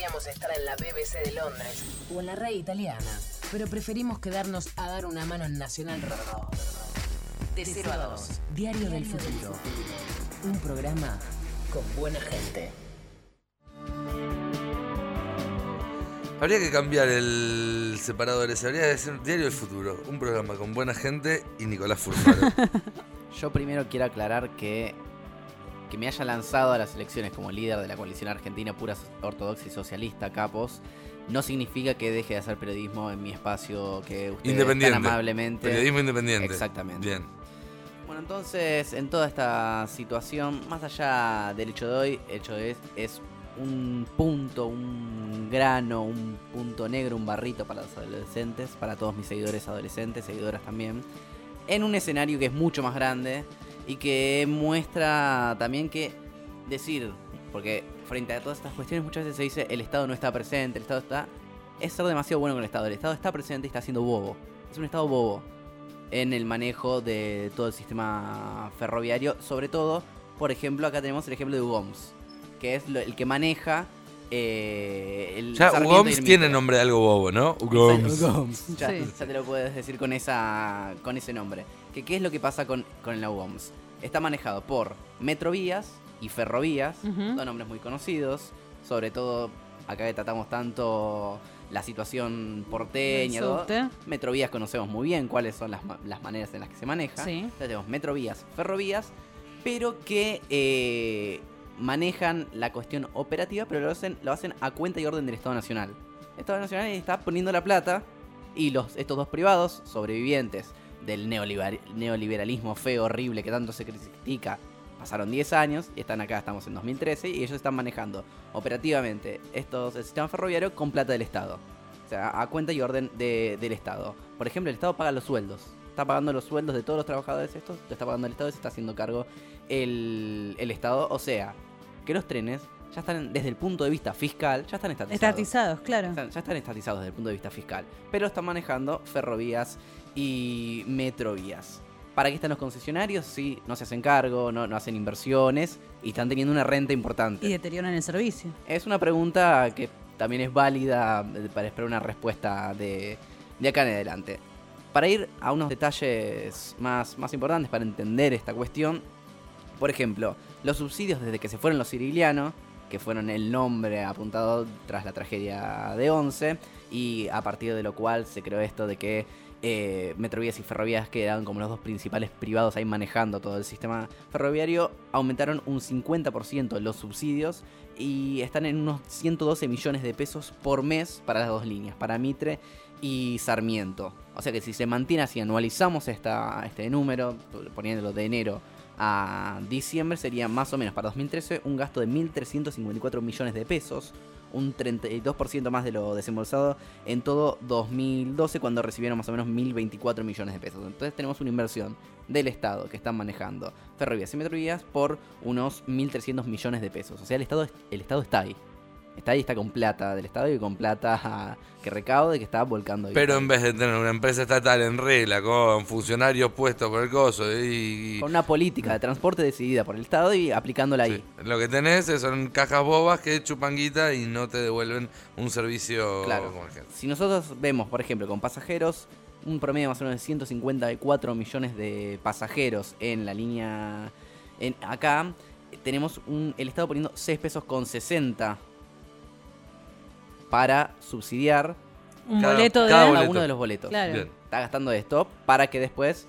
Podríamos estar en la BBC de Londres o en la red italiana, pero preferimos quedarnos a dar una mano en Nacional Rock. De 0 a 2, Diario del Futuro. Un programa con buena gente. Habría que cambiar el separador ese. Habría que decir Diario del Futuro. Un programa con buena gente y Nicolás Furfaro. Yo primero quiero aclarar que que me haya lanzado a las elecciones como líder de la coalición argentina pura ortodoxa y socialista, Capos, no significa que deje de hacer periodismo en mi espacio que Independiente. tan amablemente. Periodismo independiente. Exactamente. Bien. Bueno, entonces, en toda esta situación, más allá del hecho de hoy, el hecho es, es un punto, un grano, un punto negro, un barrito para los adolescentes, para todos mis seguidores adolescentes, seguidoras también, en un escenario que es mucho más grande y que muestra también que decir, porque frente a todas estas cuestiones muchas veces se dice el Estado no está presente, el Estado está... Es ser demasiado bueno con el Estado, el Estado está presente y está siendo bobo, es un Estado bobo en el manejo de todo el sistema ferroviario, sobre todo, por ejemplo, acá tenemos el ejemplo de UGOMS, que es lo- el que maneja eh, el Ya UGOMS el tiene nombre de algo bobo, ¿no? UGOMS. UGOMS. Ya, Sí. ya te lo puedes decir con esa con ese nombre. Que qué es lo que pasa con, con la UGOMS? Está manejado por Metrovías y Ferrovías, dos nombres muy conocidos, sobre todo acá que tratamos tanto la situación porteña. Metrovías conocemos muy bien cuáles son las, ma- las maneras en las que se maneja. Sí. Entonces tenemos Metrovías, Ferrovías, pero que eh, manejan la cuestión operativa, pero lo hacen, lo hacen a cuenta y orden del Estado Nacional. El Estado Nacional está poniendo la plata y los, estos dos privados, sobrevivientes del neoliber- neoliberalismo feo, horrible que tanto se critica, pasaron 10 años y están acá, estamos en 2013 y ellos están manejando operativamente estos, el sistema ferroviario con plata del Estado. O sea, a cuenta y orden de- del Estado. Por ejemplo, el Estado paga los sueldos. Está pagando los sueldos de todos los trabajadores estos, lo está pagando el Estado y se está haciendo cargo el, el Estado. O sea, que los trenes ya están, desde el punto de vista fiscal, ya están estatizados. Estatizados, claro. Están- ya están estatizados desde el punto de vista fiscal. Pero están manejando ferrovías y metrovías. ¿Para qué están los concesionarios? Sí, no se hacen cargo, no, no hacen inversiones y están teniendo una renta importante. Y deterioran el servicio. Es una pregunta que también es válida eh, para esperar una respuesta de, de acá en adelante. Para ir a unos detalles más, más importantes para entender esta cuestión, por ejemplo, los subsidios desde que se fueron los sirilianos, que fueron el nombre apuntado tras la tragedia de Once, y a partir de lo cual se creó esto de que eh, Metrovías y Ferrovías, que eran como los dos principales privados ahí manejando todo el sistema ferroviario, aumentaron un 50% los subsidios y están en unos 112 millones de pesos por mes para las dos líneas, para Mitre y Sarmiento. O sea que si se mantiene así, anualizamos esta, este número, poniéndolo de enero a diciembre, sería más o menos para 2013 un gasto de 1.354 millones de pesos, un 32% más de lo desembolsado en todo 2012 cuando recibieron más o menos 1.024 millones de pesos. Entonces tenemos una inversión del Estado que están manejando ferrovías y metrovías por unos 1.300 millones de pesos. O sea, el Estado, el Estado está ahí. Está ahí, está con plata del Estado y con plata que recaude que está volcando. Pero en vez de tener una empresa estatal en regla, con funcionarios puestos por el coso y... Con una política de transporte decidida por el Estado y aplicándola ahí. Lo que tenés son cajas bobas que chupan guita y no te devuelven un servicio Claro. como. Si nosotros vemos, por ejemplo, con pasajeros, un promedio más o menos de 154 millones de pasajeros en la línea. En, acá tenemos un, el Estado poniendo 6 pesos con 60 para subsidiar Un Cada- boleto de. cada cada boleto. uno de los boletos. Claro. Bien. Está gastando esto para que después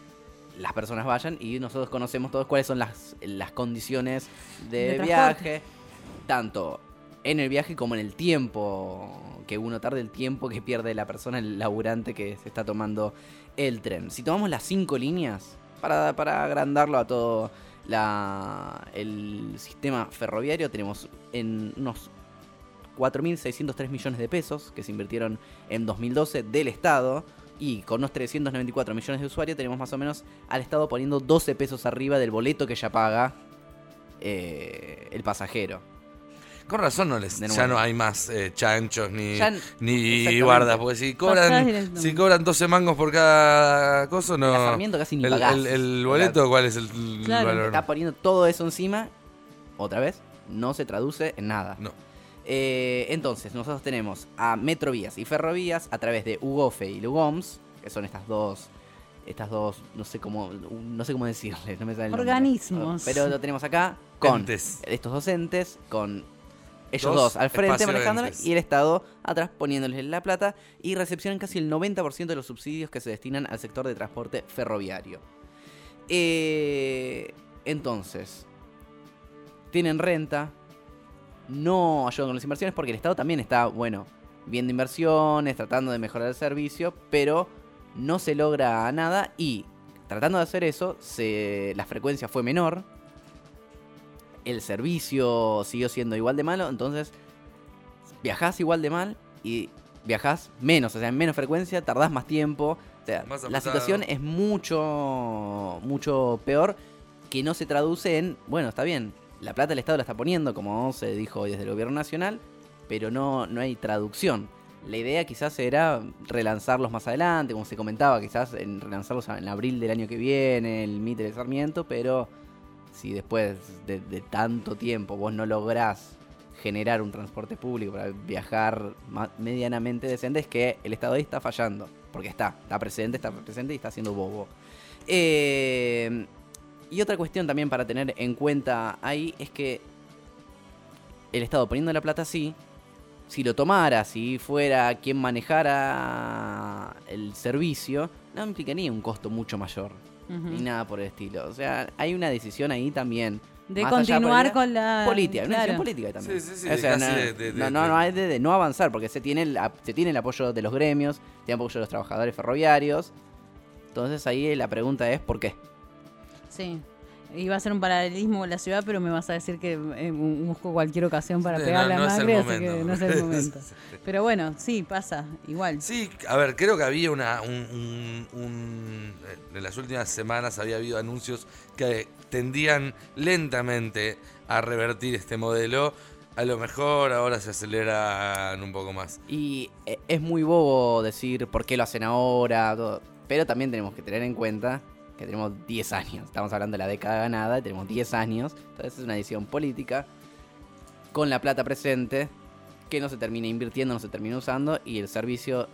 las personas vayan y nosotros conocemos todos cuáles son las, las condiciones de, De viaje, tanto en el viaje como en el tiempo que uno tarde, el tiempo que pierde la persona, el laburante que se está tomando el tren. Si tomamos las cinco líneas, para, para agrandarlo a todo la, el sistema ferroviario, tenemos en unos 4.603 millones de pesos que se invirtieron en 2012 del Estado. Y con unos 394 millones de usuarios tenemos más o menos al Estado poniendo 12 pesos arriba del boleto que ya paga eh, el pasajero. Con razón no les, ya no hay más eh, chanchos ni, Ya- ni guardas, porque si cobran, si cobran 12 mangos por cada cosa, no. Casi ni el, pagás. el- el boleto, ¿cuál es el, el Claro. valor? Está poniendo todo eso encima, otra vez, no se traduce en nada. No. Eh, entonces, nosotros tenemos a Metrovías y Ferrovías a través de UGOFE y Lugoms, que son estas dos estas dos, no sé cómo, no sé cómo decirles, no me sale el nombre. Organismos. Pero lo tenemos acá con Entes. estos docentes, con ellos Dos dos, al frente espacio manejándolo entes. y el Estado atrás poniéndoles la plata y recepcionan casi el 90% de los subsidios que se destinan al sector de transporte ferroviario. Eh, entonces, tienen renta, no ayudan con las inversiones porque el Estado también está, bueno, viendo inversiones, tratando de mejorar el servicio, pero no se logra nada y tratando de hacer eso, se, la frecuencia fue menor, el servicio siguió siendo igual de malo, entonces viajás igual de mal y viajás menos, o sea, en menos frecuencia, tardás más tiempo. O sea, Más la situación es mucho, mucho peor que no se traduce en, bueno, está bien, la plata el Estado la está poniendo, como se dijo desde el gobierno nacional, pero no, no hay traducción. La idea quizás era relanzarlos más adelante, como se comentaba, quizás en relanzarlos en abril del año que viene, el Mitre de Sarmiento, pero si después de, tanto tiempo vos no lográs generar un transporte público para viajar medianamente decente, es que el Estado ahí está fallando. Porque está, está presente, está presente y está haciendo bobo. Eh, y otra cuestión también para tener en cuenta ahí es que el Estado poniendo la plata así, si lo tomara, si fuera quien manejara el servicio, no implicaría un costo mucho mayor. Ni nada por el estilo. O sea, hay una decisión ahí también. De continuar con la. política, una claro. decisión política ahí también. Sí, sí, sí, O sea, no, de- de- no, no, de- no, hay de, de no avanzar, porque se tiene, el, se tiene el apoyo de los gremios, tiene apoyo de los trabajadores ferroviarios. Entonces ahí la pregunta es ¿por qué? Sí. Iba a ser un paralelismo con la ciudad, pero me vas a decir que eh, busco cualquier ocasión para Sí, pegarle no- no a es el Macri, así momento. que no es el momento. Pero bueno, sí, pasa, igual. Sí, a ver, creo que había una. Un, un- un- en las últimas semanas había habido anuncios que tendían lentamente a revertir este modelo. A lo mejor ahora se aceleran un poco más. Y eh, es muy bobo decir por qué lo hacen ahora, todo. pero también tenemos que tener en cuenta que tenemos 10 años. Estamos hablando de la década ganada tenemos 10 años. Entonces es una decisión política con la plata presente que no se termina invirtiendo, no se termina usando y el servicio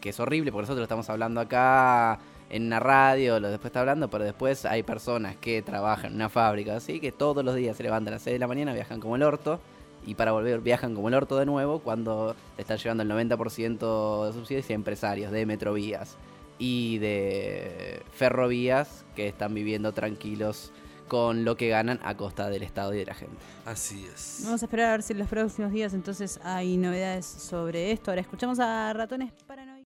que es horrible porque nosotros lo estamos hablando acá en una radio, lo después está hablando, pero después hay personas que trabajan en una fábrica así que todos los días se levantan a las 6 de la mañana, viajan como el orto y para volver viajan como el orto de nuevo cuando le están llevando el 90% de subsidios y empresarios de Metrovías y de Ferrovías que están viviendo tranquilos con lo que ganan a costa del Estado y de la gente. Así es. Vamos a esperar a ver si en los próximos días entonces hay novedades sobre esto. Ahora escuchamos a Ratones para...